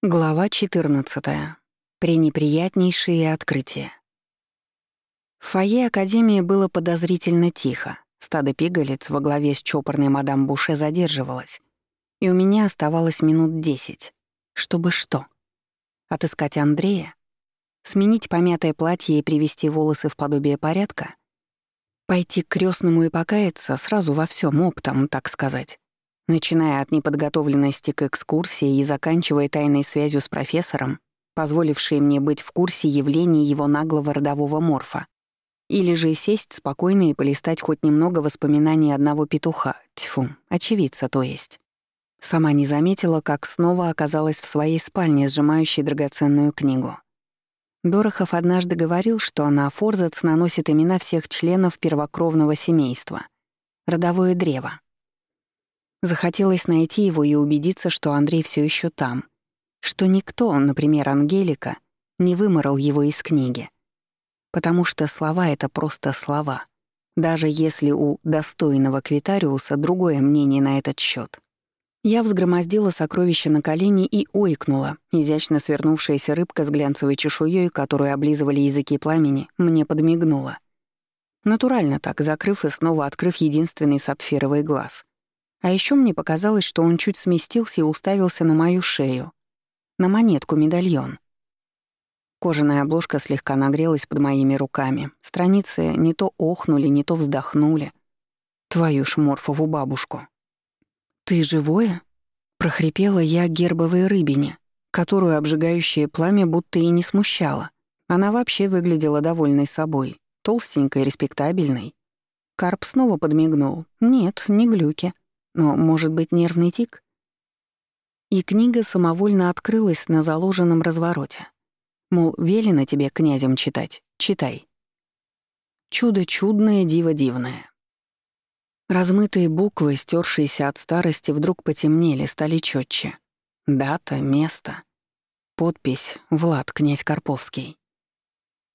Глава 14. Пренеприятнейшие открытия. В фойе Академии было подозрительно тихо. Стадо пигалиц во главе с чопорной мадам Буше задерживалось. И у меня оставалось минут десять. Чтобы что? Отыскать Андрея? Сменить помятое платье и привести волосы в подобие порядка? Пойти к крестному и покаяться сразу во всем оптом, так сказать? Начиная от неподготовленности к экскурсии и заканчивая тайной связью с профессором, позволившей мне быть в курсе явлений его наглого родового морфа. Или же сесть спокойно и полистать хоть немного воспоминаний одного петуха, тьфу, очевидца то есть. Сама не заметила, как снова оказалась в своей спальне, сжимающей драгоценную книгу. Дорохов однажды говорил, что на Форзац наносит имена всех членов первокровного семейства. Родовое древо. Захотелось найти его и убедиться, что Андрей все еще там, что никто, например, Ангелика, не выморал его из книги. Потому что слова — это просто слова, даже если у достойного Квитариуса другое мнение на этот счет. Я взгромоздила сокровище на колени и ойкнула. Изящно свернувшаяся рыбка с глянцевой чешуей, которую облизывали языки пламени, мне подмигнула. Натурально так, закрыв и снова открыв единственный сапфировый глаз. А еще мне показалось, что он чуть сместился и уставился на мою шею. На монетку-медальон. Кожаная обложка слегка нагрелась под моими руками. Страницы не то охнули, не то вздохнули. Твою ж морфову бабушку. «Ты живое?» — прохрипела я гербовой рыбине, которую обжигающее пламя будто и не смущало. Она вообще выглядела довольной собой, толстенькой, респектабельной. Карп снова подмигнул. «Нет, не глюки. Но, может быть, нервный тик? И книга самовольно открылась на заложенном развороте. Мол, велено тебе князем читать, читай. Чудо чудное, диво дивное. Размытые буквы, стершиеся от старости, вдруг потемнели, стали четче. Дата, место. Подпись «Влад, князь Карповский».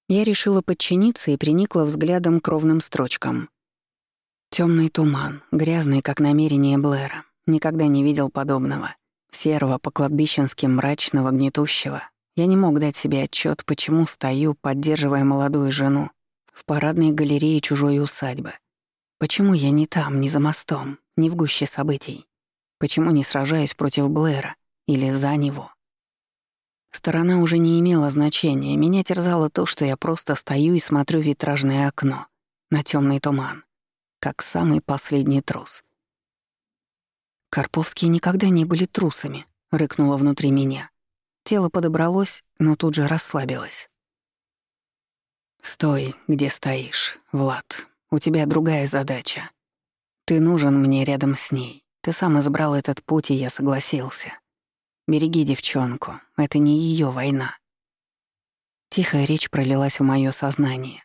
Я решила подчиниться и приникла взглядом к ровным строчкам. Темный туман, грязный, как намерение Блэра. Никогда не видел подобного. Серого, по-кладбищенски мрачного, гнетущего. Я не мог дать себе отчет, почему стою, поддерживая молодую жену, в парадной галерее чужой усадьбы. Почему я не там, не за мостом, не в гуще событий? Почему не сражаюсь против Блэра или за него? Сторона уже не имела значения, меня терзало то, что я просто стою и смотрю в витражное окно на темный туман как самый последний трус. Карповские никогда не были трусами, рыкнуло внутри меня. Тело подобралось, но тут же расслабилось. «Стой, где стоишь, Влад. У тебя другая задача. Ты нужен мне рядом с ней. Ты сам избрал этот путь, и я согласился. Береги девчонку, это не ее война». Тихая речь пролилась в моё сознание.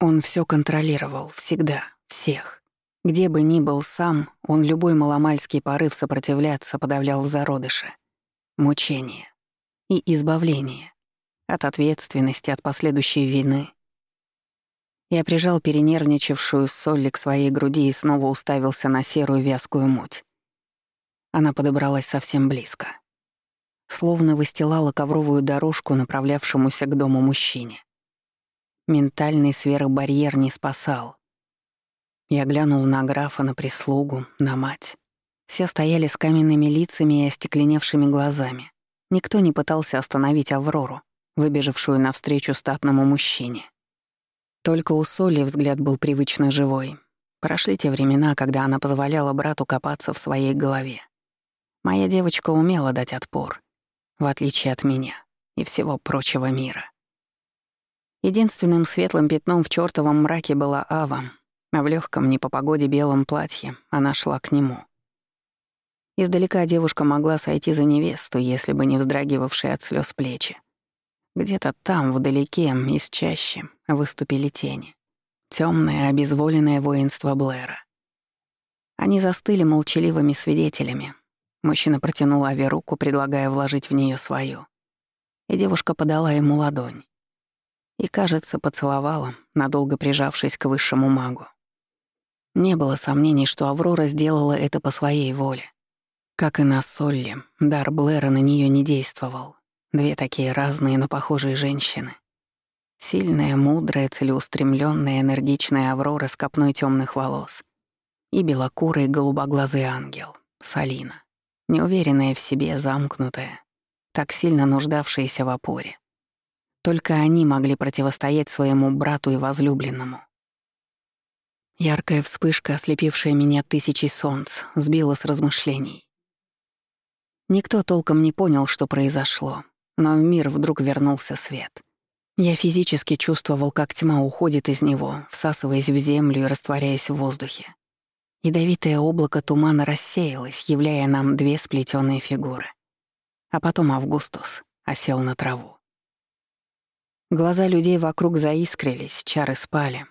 Он все контролировал, всегда, всех. Где бы ни был сам, он любой маломальский порыв сопротивляться подавлял в зародыше. Мучение и избавление от ответственности, от последующей вины. Я прижал перенервничавшую Солли к своей груди и снова уставился на серую вязкую муть. Она подобралась совсем близко. Словно выстилала ковровую дорожку, направлявшемуся к дому мужчине. Ментальный сверхбарьер не спасал. Я глянул на графа, на прислугу, на мать. Все стояли с каменными лицами и остекленевшими глазами. Никто не пытался остановить Аврору, выбежавшую навстречу статному мужчине. Только у Соли взгляд был привычно живой. Прошли те времена, когда она позволяла брату копаться в своей голове. Моя девочка умела дать отпор, в отличие от меня и всего прочего мира. Единственным светлым пятном в чёртовом мраке была Ава, а в легком не по погоде белом платье она шла к нему. Издалека девушка могла сойти за невесту, если бы не вздрагивавшие от слез плечи. Где-то там, вдалеке, из чаще, выступили тени. Темное, обезволенное воинство Блэра. Они застыли молчаливыми свидетелями. Мужчина протянул Аве руку, предлагая вложить в нее свою. И девушка подала ему ладонь и, кажется, поцеловала, надолго прижавшись к высшему магу. Не было сомнений, что Аврора сделала это по своей воле. Как и на Солли, дар Блэра на нее не действовал. Две такие разные, но похожие женщины. Сильная, мудрая, целеустремленная, энергичная Аврора с копной темных волос. И белокурый голубоглазый ангел, Салина. Неуверенная в себе, замкнутая, так сильно нуждавшаяся в опоре. Только они могли противостоять своему брату и возлюбленному. Яркая вспышка, ослепившая меня тысячей солнц, сбила с размышлений. Никто толком не понял, что произошло, но в мир вдруг вернулся свет. Я физически чувствовал, как тьма уходит из него, всасываясь в землю и растворяясь в воздухе. Ядовитое облако тумана рассеялось, являя нам две сплетенные фигуры. А потом Августус осел на траву. Глаза людей вокруг заискрились, чары спали.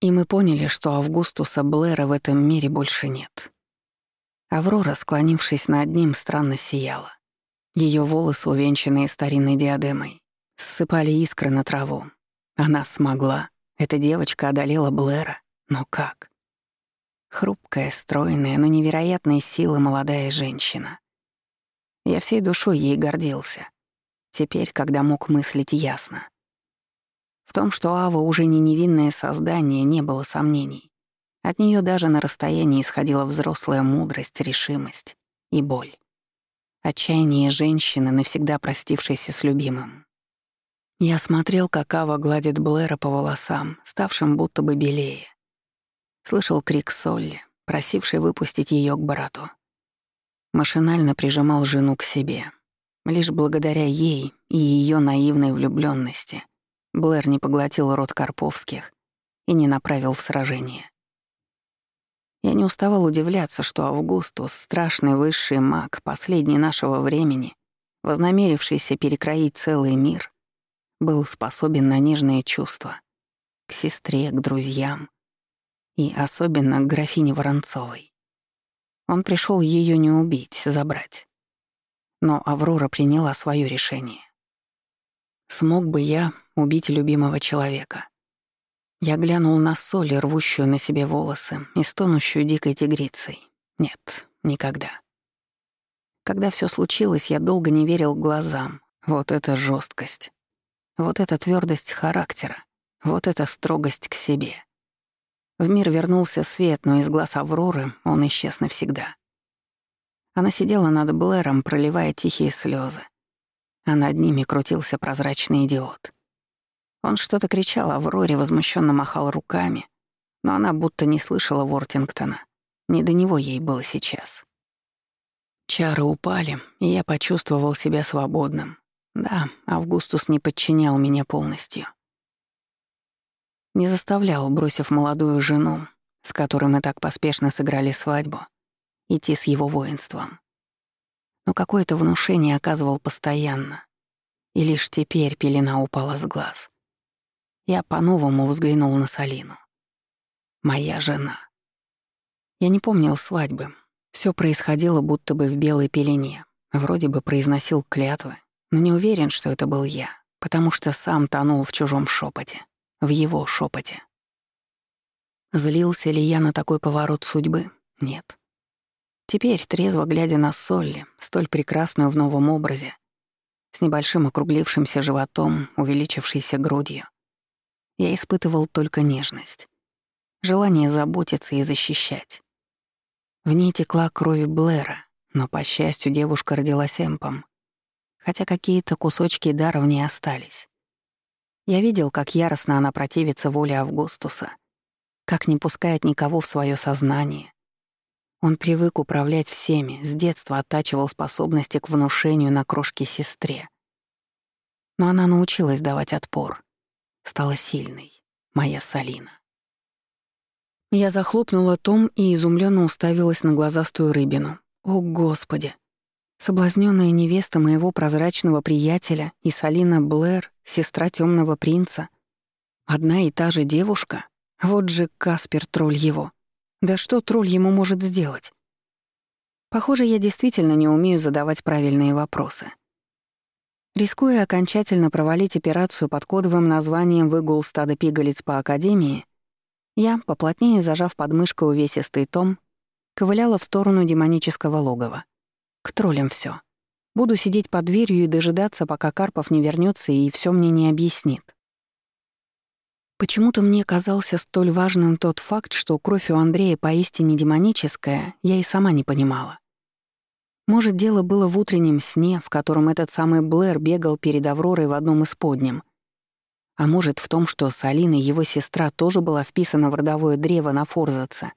И мы поняли, что Августуса Блэра в этом мире больше нет. Аврора, склонившись над ним, странно сияла. Ее волосы, увенчанные старинной диадемой, ссыпали искры на траву. Она смогла. Эта девочка одолела Блэра. Но как? Хрупкая, стройная, но невероятной силы молодая женщина. Я всей душой ей гордился. Теперь, когда мог мыслить ясно. В том, что Ава уже не невинное создание, не было сомнений. От нее даже на расстоянии исходила взрослая мудрость, решимость и боль. Отчаяние женщины, навсегда простившейся с любимым. Я смотрел, как Ава гладит Блэра по волосам, ставшим будто бы белее. Слышал крик Солли, просивший выпустить ее к брату. Машинально прижимал жену к себе. Лишь благодаря ей и ее наивной влюбленности Блэр не поглотил рот Карповских и не направил в сражение. Я не уставал удивляться, что Августус, страшный высший маг, последний нашего времени, вознамерившийся перекроить целый мир, был способен на нежные чувства к сестре, к друзьям и особенно к графине Воронцовой. Он пришел ее не убить, забрать. Но Аврора приняла свое решение. Смог бы я убить любимого человека? Я глянул на соль, рвущую на себе волосы и стонущую дикой тигрицей. Нет, никогда. Когда все случилось, я долго не верил глазам. Вот это жесткость. Вот эта твердость характера. Вот эта строгость к себе. В мир вернулся свет, но из глаз Авроры он исчез навсегда. Она сидела над Блэром, проливая тихие слезы а над ними крутился прозрачный идиот. Он что-то кричал Авроре, возмущенно махал руками, но она будто не слышала Вортингтона. Не до него ей было сейчас. Чары упали, и я почувствовал себя свободным. Да, Августус не подчинял меня полностью. Не заставлял, бросив молодую жену, с которой мы так поспешно сыграли свадьбу, идти с его воинством но какое-то внушение оказывал постоянно. И лишь теперь пелена упала с глаз. Я по-новому взглянул на Салину. Моя жена. Я не помнил свадьбы. Все происходило будто бы в белой пелене. Вроде бы произносил клятвы, но не уверен, что это был я, потому что сам тонул в чужом шепоте, в его шепоте. Злился ли я на такой поворот судьбы? Нет. Теперь, трезво глядя на Солли, столь прекрасную в новом образе, с небольшим округлившимся животом, увеличившейся грудью, я испытывал только нежность, желание заботиться и защищать. В ней текла кровь Блэра, но, по счастью, девушка родилась эмпом, хотя какие-то кусочки дара в ней остались. Я видел, как яростно она противится воле Августуса, как не пускает никого в свое сознание, он привык управлять всеми, с детства оттачивал способности к внушению на крошке сестре. Но она научилась давать отпор. Стала сильной, моя Салина. Я захлопнула том и изумленно уставилась на глазастую рыбину. О, Господи! Соблазненная невеста моего прозрачного приятеля и Салина Блэр, сестра темного принца. Одна и та же девушка? Вот же Каспер, тролль его. Да что тролль ему может сделать? Похоже, я действительно не умею задавать правильные вопросы. Рискуя окончательно провалить операцию под кодовым названием «Выгул стада пигалиц по Академии», я, поплотнее зажав подмышкой увесистый том, ковыляла в сторону демонического логова. К троллям все. Буду сидеть под дверью и дожидаться, пока Карпов не вернется и все мне не объяснит. Почему-то мне казался столь важным тот факт, что кровь у Андрея поистине демоническая, я и сама не понимала. Может, дело было в утреннем сне, в котором этот самый Блэр бегал перед Авророй в одном из подням. А может, в том, что с Алиной его сестра тоже была вписана в родовое древо на Форзаце.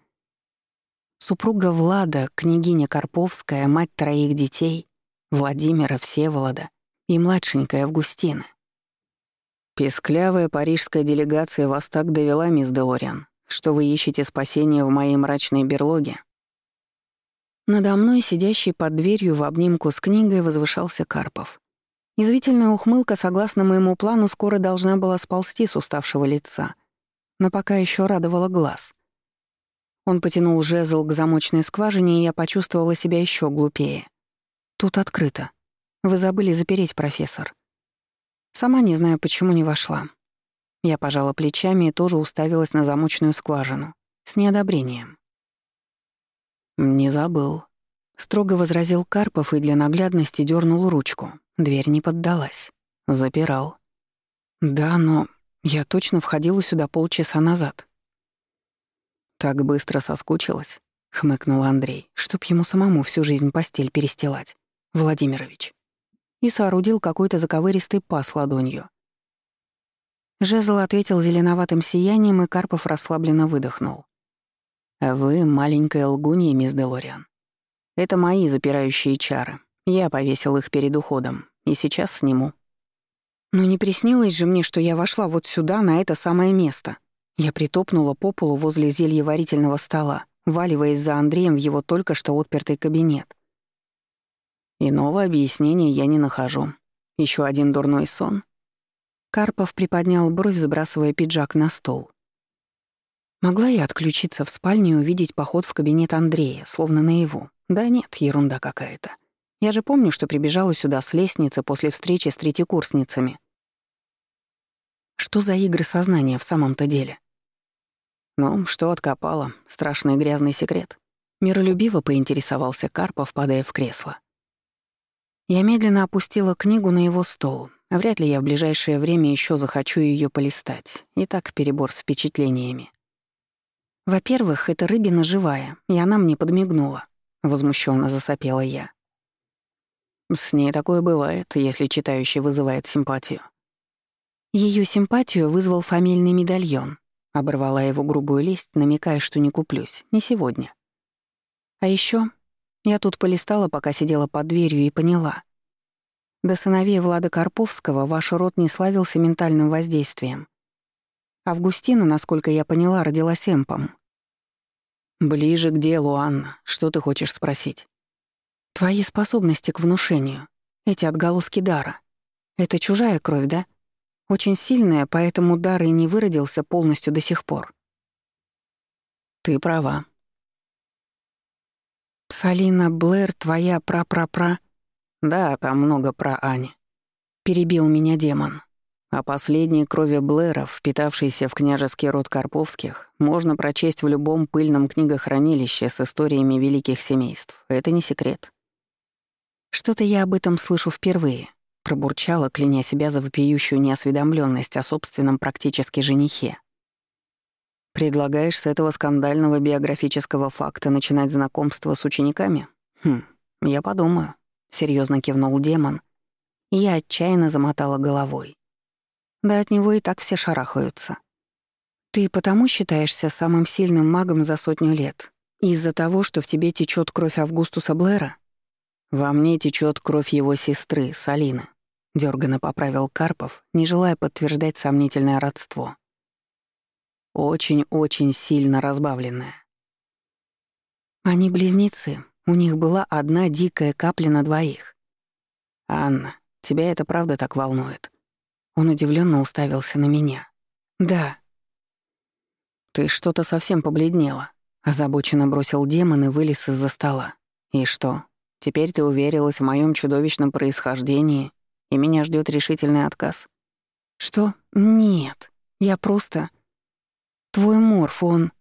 Супруга Влада, княгиня Карповская, мать троих детей, Владимира, Всеволода и младшенькая Августина. «Песклявая парижская делегация вас так довела, мисс Делориан, что вы ищете спасения в моей мрачной берлоге?» Надо мной, сидящий под дверью в обнимку с книгой, возвышался Карпов. Язвительная ухмылка, согласно моему плану, скоро должна была сползти с уставшего лица, но пока еще радовала глаз. Он потянул жезл к замочной скважине, и я почувствовала себя еще глупее. Тут открыто. Вы забыли запереть, профессор. Сама не знаю, почему не вошла. Я пожала плечами и тоже уставилась на замочную скважину. С неодобрением. «Не забыл», — строго возразил Карпов и для наглядности дернул ручку. Дверь не поддалась. Запирал. «Да, но я точно входила сюда полчаса назад». «Так быстро соскучилась», — хмыкнул Андрей, чтоб ему самому всю жизнь постель перестилать. Владимирович и соорудил какой-то заковыристый пас ладонью. Жезл ответил зеленоватым сиянием, и Карпов расслабленно выдохнул. «А «Вы маленькая лгунья, мисс Делориан. Это мои запирающие чары. Я повесил их перед уходом, и сейчас сниму». «Но не приснилось же мне, что я вошла вот сюда, на это самое место». Я притопнула по полу возле зельеварительного стола, валиваясь за Андреем в его только что отпертый кабинет. Иного объяснения я не нахожу. Еще один дурной сон. Карпов приподнял бровь, сбрасывая пиджак на стол. Могла я отключиться в спальне и увидеть поход в кабинет Андрея, словно наяву? Да нет, ерунда какая-то. Я же помню, что прибежала сюда с лестницы после встречи с третьекурсницами. Что за игры сознания в самом-то деле? Ну, что откопала? Страшный грязный секрет. Миролюбиво поинтересовался Карпов, падая в кресло. Я медленно опустила книгу на его стол. Вряд ли я в ближайшее время еще захочу ее полистать. И так перебор с впечатлениями. Во-первых, эта рыбина живая, и она мне подмигнула. Возмущенно засопела я. С ней такое бывает, если читающий вызывает симпатию. Ее симпатию вызвал фамильный медальон. Оборвала его грубую лесть, намекая, что не куплюсь. Не сегодня. А еще я тут полистала, пока сидела под дверью, и поняла. До сыновей Влада Карповского ваш род не славился ментальным воздействием. Августина, насколько я поняла, родилась эмпом. «Ближе к делу, Анна. Что ты хочешь спросить?» «Твои способности к внушению. Эти отголоски дара. Это чужая кровь, да? Очень сильная, поэтому дар и не выродился полностью до сих пор». «Ты права», «Салина Блэр, твоя пра-пра-пра...» «Да, там много про Ани», — перебил меня демон. О последней крови Блэров, впитавшейся в княжеский род Карповских, можно прочесть в любом пыльном книгохранилище с историями великих семейств. Это не секрет. «Что-то я об этом слышу впервые», — пробурчала, кляня себя за вопиющую неосведомленность о собственном практически женихе. Предлагаешь с этого скандального биографического факта начинать знакомство с учениками? Хм, я подумаю. Серьезно кивнул демон. Я отчаянно замотала головой. Да от него и так все шарахаются. Ты потому считаешься самым сильным магом за сотню лет? Из-за того, что в тебе течет кровь Августуса Блэра? Во мне течет кровь его сестры, Салины. Дёрганно поправил Карпов, не желая подтверждать сомнительное родство. Очень-очень сильно разбавленная. Они близнецы. У них была одна дикая капля на двоих. «Анна, тебя это правда так волнует?» Он удивленно уставился на меня. «Да». «Ты что-то совсем побледнела», — озабоченно бросил демон и вылез из-за стола. «И что, теперь ты уверилась в моем чудовищном происхождении, и меня ждет решительный отказ?» «Что? Нет. Я просто...» Твой морф, он...»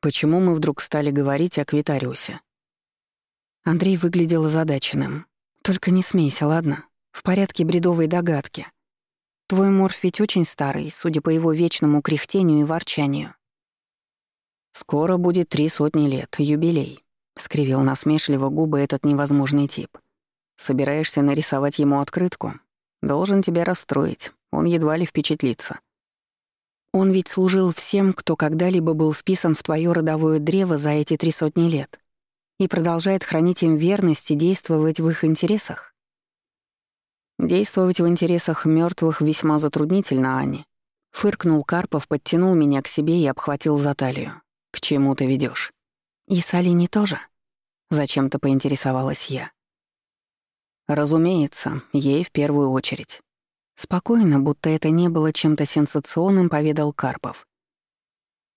Почему мы вдруг стали говорить о Квитариусе? Андрей выглядел озадаченным. «Только не смейся, ладно? В порядке бредовой догадки. Твой морф ведь очень старый, судя по его вечному кряхтению и ворчанию». «Скоро будет три сотни лет, юбилей», — скривил насмешливо губы этот невозможный тип. «Собираешься нарисовать ему открытку? Должен тебя расстроить, он едва ли впечатлится». Он ведь служил всем, кто когда-либо был вписан в твое родовое древо за эти три сотни лет и продолжает хранить им верность и действовать в их интересах? Действовать в интересах мертвых весьма затруднительно, Ани. Фыркнул Карпов, подтянул меня к себе и обхватил за талию. К чему ты ведешь? И с Алине тоже? Зачем-то поинтересовалась я. Разумеется, ей в первую очередь. Спокойно, будто это не было чем-то сенсационным, поведал Карпов.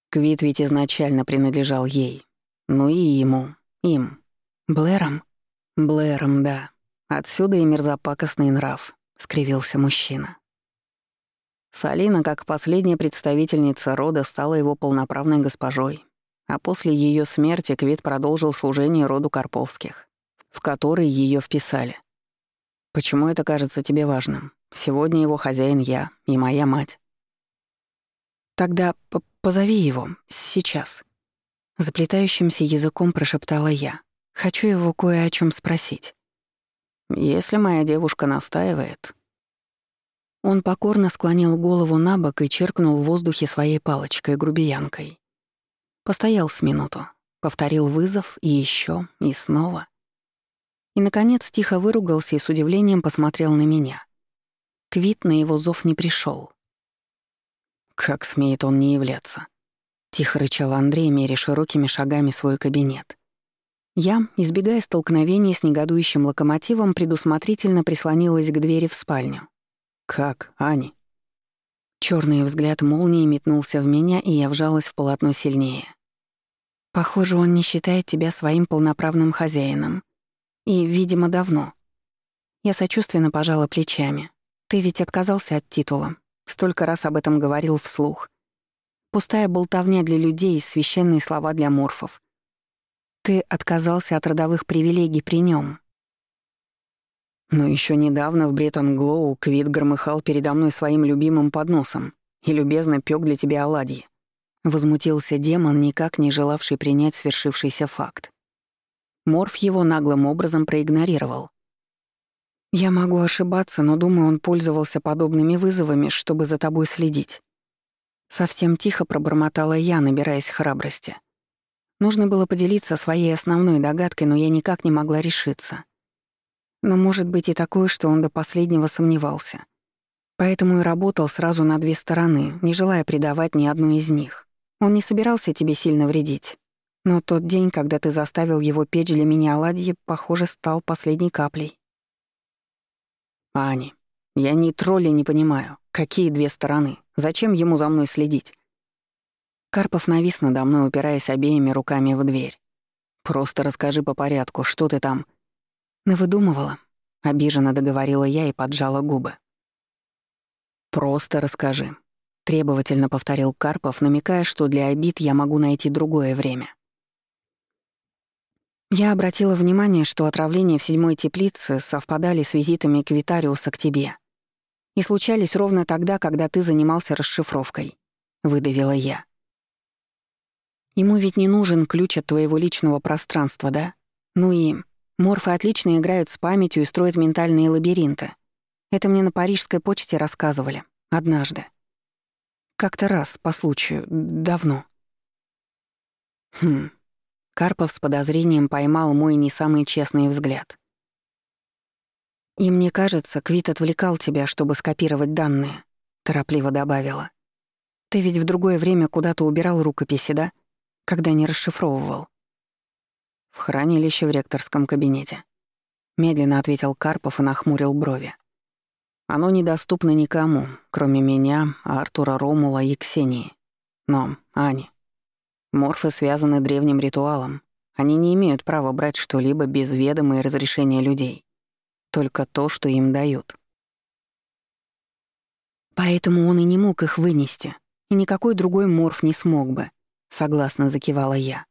Квит ведь изначально принадлежал ей. Ну и ему. Им. Блэром? Блэром, да. Отсюда и мерзопакостный нрав, — скривился мужчина. Салина, как последняя представительница рода, стала его полноправной госпожой, а после ее смерти Квит продолжил служение роду Карповских, в который ее вписали. Почему это кажется тебе важным? Сегодня его хозяин я и моя мать. Тогда позови его. Сейчас. Заплетающимся языком прошептала я. Хочу его кое о чем спросить. Если моя девушка настаивает. Он покорно склонил голову на бок и черкнул в воздухе своей палочкой-грубиянкой. Постоял с минуту, повторил вызов и еще, и снова. И, наконец, тихо выругался и с удивлением посмотрел на меня. Квит на его зов не пришел. «Как смеет он не являться?» — тихо рычал Андрей, меря широкими шагами свой кабинет. Я, избегая столкновения с негодующим локомотивом, предусмотрительно прислонилась к двери в спальню. «Как, Ани?» Черный взгляд молнии метнулся в меня, и я вжалась в полотно сильнее. «Похоже, он не считает тебя своим полноправным хозяином. И, видимо, давно». Я сочувственно пожала плечами. Ты ведь отказался от титула. Столько раз об этом говорил вслух. Пустая болтовня для людей, священные слова для морфов. Ты отказался от родовых привилегий при нем. Но еще недавно в Бреттон-Глоу Квит громыхал передо мной своим любимым подносом и любезно пёк для тебя оладьи. Возмутился демон, никак не желавший принять свершившийся факт. Морф его наглым образом проигнорировал. Я могу ошибаться, но думаю, он пользовался подобными вызовами, чтобы за тобой следить. Совсем тихо пробормотала я, набираясь храбрости. Нужно было поделиться своей основной догадкой, но я никак не могла решиться. Но может быть и такое, что он до последнего сомневался. Поэтому и работал сразу на две стороны, не желая предавать ни одну из них. Он не собирался тебе сильно вредить. Но тот день, когда ты заставил его печь для меня оладьи, похоже, стал последней каплей. Ани, я ни тролли не понимаю. Какие две стороны? Зачем ему за мной следить? Карпов навис надо мной, упираясь обеими руками в дверь. «Просто расскажи по порядку, что ты там...» «Навыдумывала», — обиженно договорила я и поджала губы. «Просто расскажи», — требовательно повторил Карпов, намекая, что для обид я могу найти другое время. Я обратила внимание, что отравления в седьмой теплице совпадали с визитами Квитариуса к тебе. И случались ровно тогда, когда ты занимался расшифровкой. Выдавила я. Ему ведь не нужен ключ от твоего личного пространства, да? Ну и морфы отлично играют с памятью и строят ментальные лабиринты. Это мне на парижской почте рассказывали. Однажды. Как-то раз, по случаю, давно. Хм, Карпов с подозрением поймал мой не самый честный взгляд. «И мне кажется, Квит отвлекал тебя, чтобы скопировать данные», — торопливо добавила. «Ты ведь в другое время куда-то убирал рукописи, да? Когда не расшифровывал». «В хранилище в ректорском кабинете», — медленно ответил Карпов и нахмурил брови. «Оно недоступно никому, кроме меня, Артура Ромула и Ксении. Но, Ани, Морфы связаны древним ритуалом. Они не имеют права брать что-либо без ведома и разрешения людей. Только то, что им дают. Поэтому он и не мог их вынести. И никакой другой морф не смог бы. Согласно закивала я.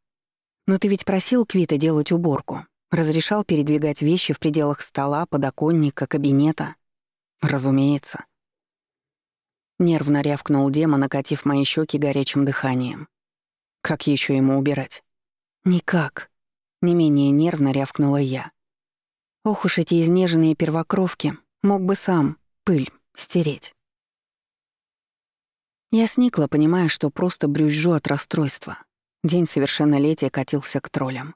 Но ты ведь просил Квита делать уборку. Разрешал передвигать вещи в пределах стола, подоконника, кабинета? Разумеется. Нервно рявкнул демон, накатив мои щеки горячим дыханием. Как еще ему убирать? Никак. Не менее нервно рявкнула я. Ох уж эти изнеженные первокровки. Мог бы сам пыль стереть. Я сникла, понимая, что просто брюзжу от расстройства. День совершеннолетия катился к троллям.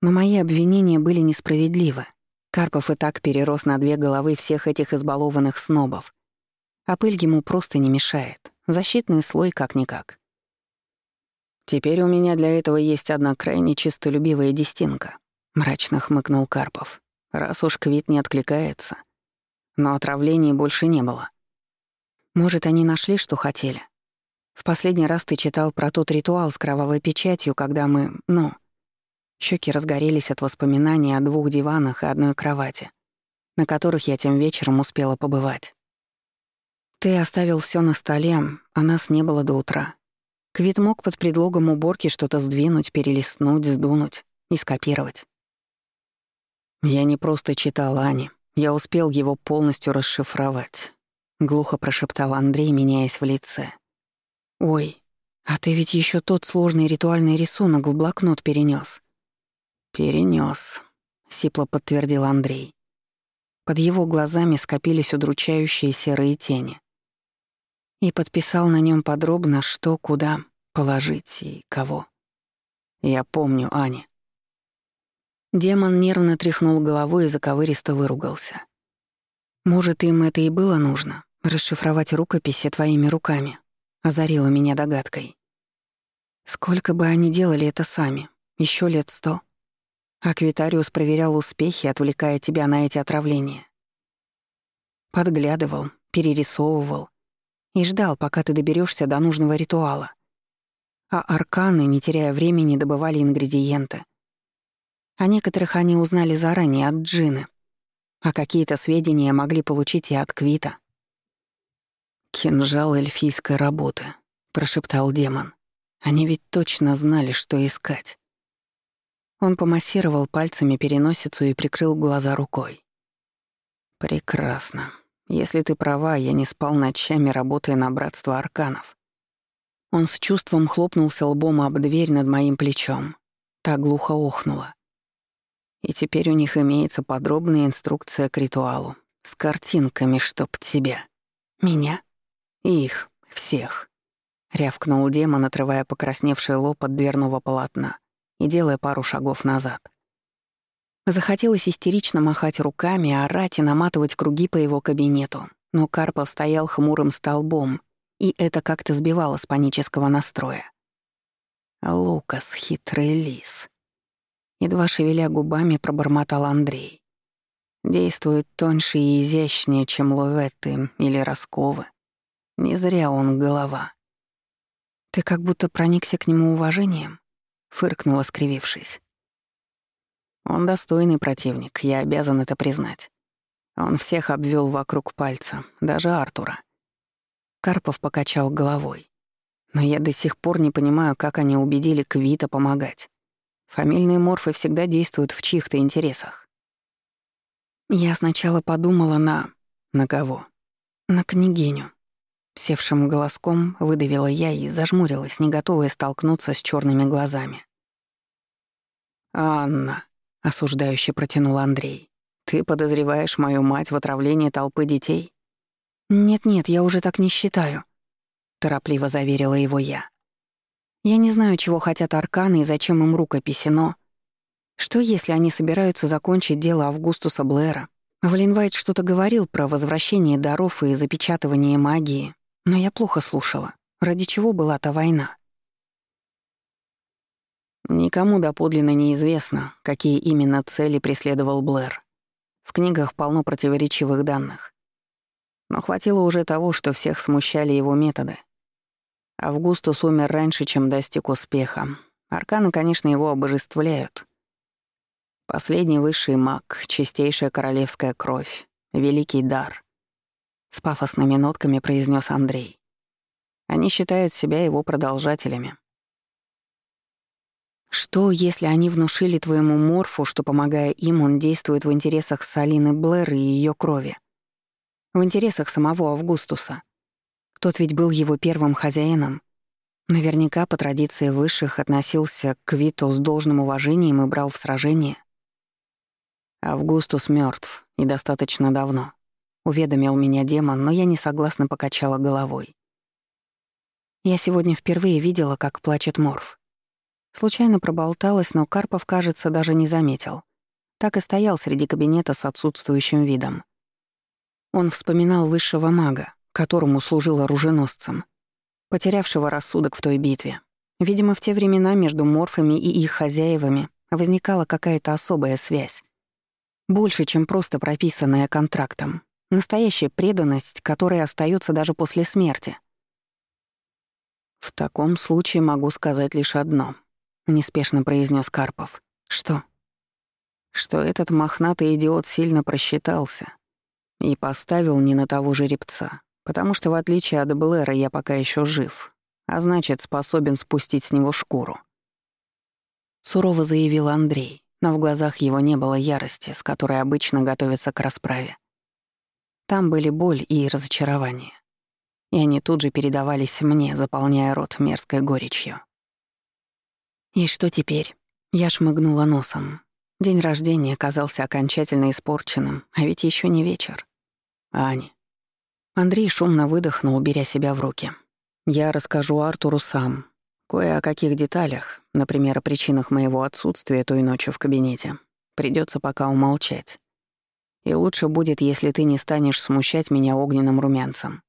Но мои обвинения были несправедливы. Карпов и так перерос на две головы всех этих избалованных снобов. А пыль ему просто не мешает. Защитный слой как-никак. «Теперь у меня для этого есть одна крайне чистолюбивая дестинка», — мрачно хмыкнул Карпов. «Раз уж Квит не откликается. Но отравлений больше не было. Может, они нашли, что хотели? В последний раз ты читал про тот ритуал с кровавой печатью, когда мы, ну, Щеки разгорелись от воспоминаний о двух диванах и одной кровати, на которых я тем вечером успела побывать. Ты оставил все на столе, а нас не было до утра. Квит мог под предлогом уборки что-то сдвинуть, перелистнуть, сдунуть и скопировать. Я не просто читал Ани, я успел его полностью расшифровать. Глухо прошептал Андрей, меняясь в лице. «Ой, а ты ведь еще тот сложный ритуальный рисунок в блокнот перенес. «Перенёс», — сипло подтвердил Андрей. Под его глазами скопились удручающие серые тени. И подписал на нем подробно, что, куда положить и кого. «Я помню, Аня». Демон нервно тряхнул головой и заковыристо выругался. «Может, им это и было нужно, расшифровать рукописи твоими руками?» — озарила меня догадкой. «Сколько бы они делали это сами? Еще лет сто?» Аквитариус проверял успехи, отвлекая тебя на эти отравления. Подглядывал, перерисовывал и ждал, пока ты доберешься до нужного ритуала. А арканы, не теряя времени, добывали ингредиенты. О некоторых они узнали заранее от Джины, а какие-то сведения могли получить и от Квита. «Кинжал эльфийской работы», — прошептал демон. «Они ведь точно знали, что искать». Он помассировал пальцами переносицу и прикрыл глаза рукой. «Прекрасно. Если ты права, я не спал ночами, работая на братство арканов». Он с чувством хлопнулся лбом об дверь над моим плечом. Так глухо охнула. И теперь у них имеется подробная инструкция к ритуалу. С картинками, чтоб тебя. Меня? Их. Всех. Рявкнул демон, отрывая покрасневший лоб от дверного полотна и делая пару шагов назад. Захотелось истерично махать руками, орать и наматывать круги по его кабинету, но Карпов стоял хмурым столбом, и это как-то сбивало с панического настроя. «Лукас, хитрый лис», — едва шевеля губами пробормотал Андрей. «Действует тоньше и изящнее, чем ловетты или расковы. Не зря он голова». «Ты как будто проникся к нему уважением?» фыркнула, скривившись. Он достойный противник, я обязан это признать. Он всех обвел вокруг пальца, даже Артура. Карпов покачал головой. Но я до сих пор не понимаю, как они убедили Квита помогать. Фамильные морфы всегда действуют в чьих-то интересах. Я сначала подумала на... На кого? На княгиню. Севшим голоском выдавила я и зажмурилась, не готовая столкнуться с черными глазами. «Анна», — осуждающе протянул Андрей, — «ты подозреваешь мою мать в отравлении толпы детей?» «Нет-нет, я уже так не считаю», — торопливо заверила его я. «Я не знаю, чего хотят арканы и зачем им рукописи, но... Что, если они собираются закончить дело Августуса Блэра? Валенвайт что-то говорил про возвращение даров и запечатывание магии, но я плохо слушала. Ради чего была та война? Никому доподлинно неизвестно, какие именно цели преследовал Блэр. В книгах полно противоречивых данных. Но хватило уже того, что всех смущали его методы. Августус умер раньше, чем достиг успеха. Арканы, конечно, его обожествляют. Последний высший маг, чистейшая королевская кровь, великий дар. С пафосными нотками произнес Андрей. Они считают себя его продолжателями. Что, если они внушили твоему Морфу, что, помогая им, он действует в интересах Салины Блэр и ее крови? В интересах самого Августуса. Тот ведь был его первым хозяином. Наверняка по традиции высших относился к Виту с должным уважением и брал в сражение. Августус мертв и достаточно давно. Уведомил меня демон, но я не согласно покачала головой. Я сегодня впервые видела, как плачет Морф. Случайно проболталась, но Карпов, кажется, даже не заметил. Так и стоял среди кабинета с отсутствующим видом. Он вспоминал высшего мага, которому служил оруженосцем, потерявшего рассудок в той битве. Видимо, в те времена между морфами и их хозяевами возникала какая-то особая связь. Больше, чем просто прописанная контрактом. Настоящая преданность, которая остается даже после смерти. «В таком случае могу сказать лишь одно», — неспешно произнес Карпов. «Что?» «Что этот мохнатый идиот сильно просчитался и поставил не на того жеребца, потому что, в отличие от Блэра, я пока еще жив, а значит, способен спустить с него шкуру». Сурово заявил Андрей, но в глазах его не было ярости, с которой обычно готовятся к расправе. Там были боль и разочарование и они тут же передавались мне, заполняя рот мерзкой горечью. И что теперь? Я шмыгнула носом. День рождения казался окончательно испорченным, а ведь еще не вечер. Ани. Андрей шумно выдохнул, беря себя в руки. Я расскажу Артуру сам. Кое о каких деталях, например, о причинах моего отсутствия той ночью в кабинете, придется пока умолчать. И лучше будет, если ты не станешь смущать меня огненным румянцем.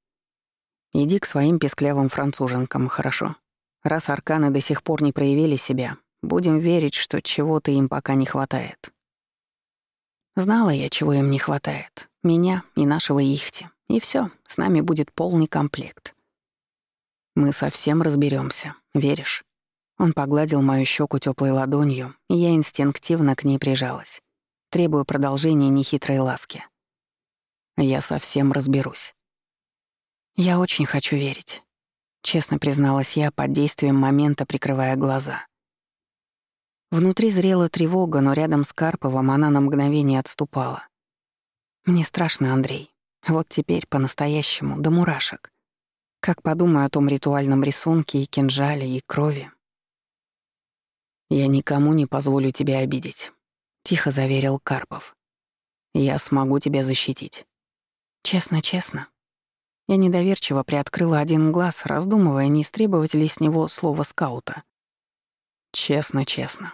Иди к своим песклявым француженкам, хорошо? Раз арканы до сих пор не проявили себя, будем верить, что чего-то им пока не хватает. Знала я, чего им не хватает. Меня и нашего Ихти. И все, с нами будет полный комплект. Мы совсем разберемся, веришь? Он погладил мою щеку теплой ладонью, и я инстинктивно к ней прижалась, требуя продолжения нехитрой ласки. Я совсем разберусь. «Я очень хочу верить», — честно призналась я под действием момента, прикрывая глаза. Внутри зрела тревога, но рядом с Карповым она на мгновение отступала. «Мне страшно, Андрей. Вот теперь по-настоящему, до мурашек. Как подумаю о том ритуальном рисунке и кинжале, и крови». «Я никому не позволю тебя обидеть», — тихо заверил Карпов. «Я смогу тебя защитить». «Честно-честно», я недоверчиво приоткрыла один глаз, раздумывая, не истребовать ли с него слово скаута. Честно-честно.